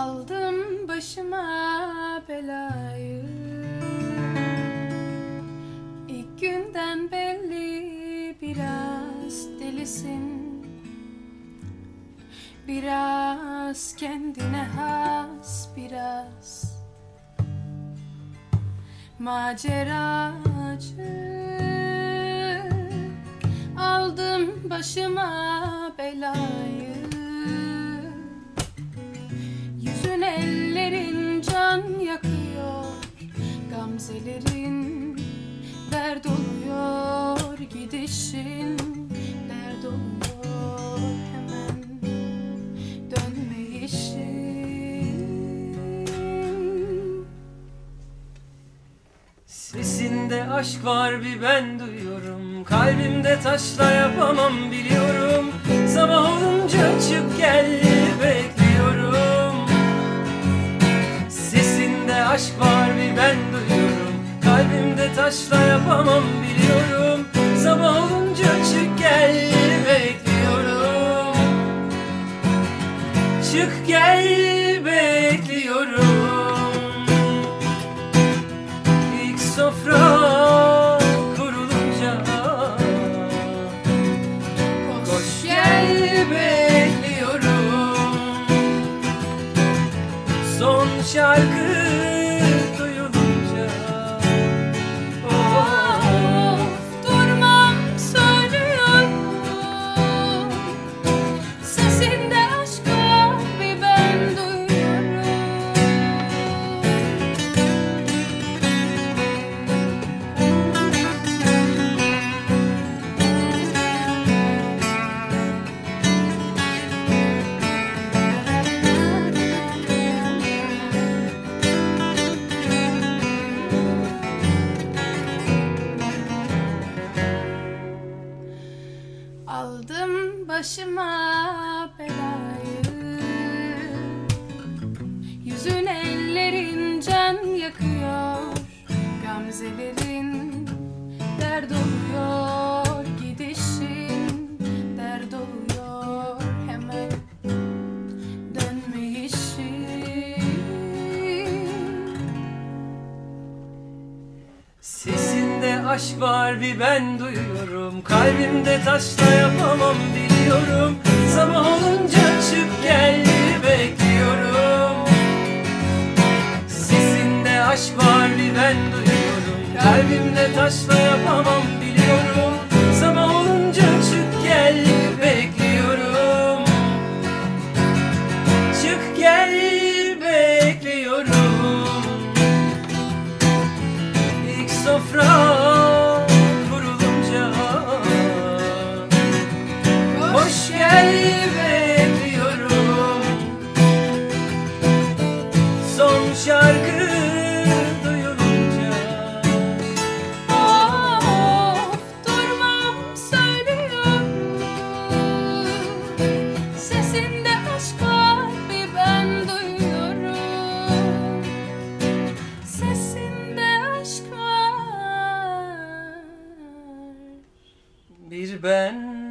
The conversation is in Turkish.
Aldım başıma belayı. İlk günden belli biraz delisin. Biraz kendine has biraz Maceracı. Aldım başıma belayı Gamzelerin dert oluyor Gidişin. Dert oluyor Hemen dönmeyişin. Sesinde aşk var bir ben duyuyorum. Kalbimde taşla yapamam biliyorum. Sabah olunca çık gel bekliyorum. Sesinde aşk var bir ben duyuyorum Kalbimde taşla yapamam biliyorum. Sabah olunca çık gel bekliyorum. Çık gel bekliyorum. İlk sofra kurulunca. Koş gel bekliyorum. Son şarkı Aldım başıma belayı. Yüzün ellerin can yakıyor. Gamzelerin dert oluyor aşk var bir ben duyuyorum. Kalbimde taşla yapamam biliyorum. Sabah olunca çık gel bekliyorum. Sesinde aşk var bir ben duyuyorum. Kalbimde taşla yapamam Bir ben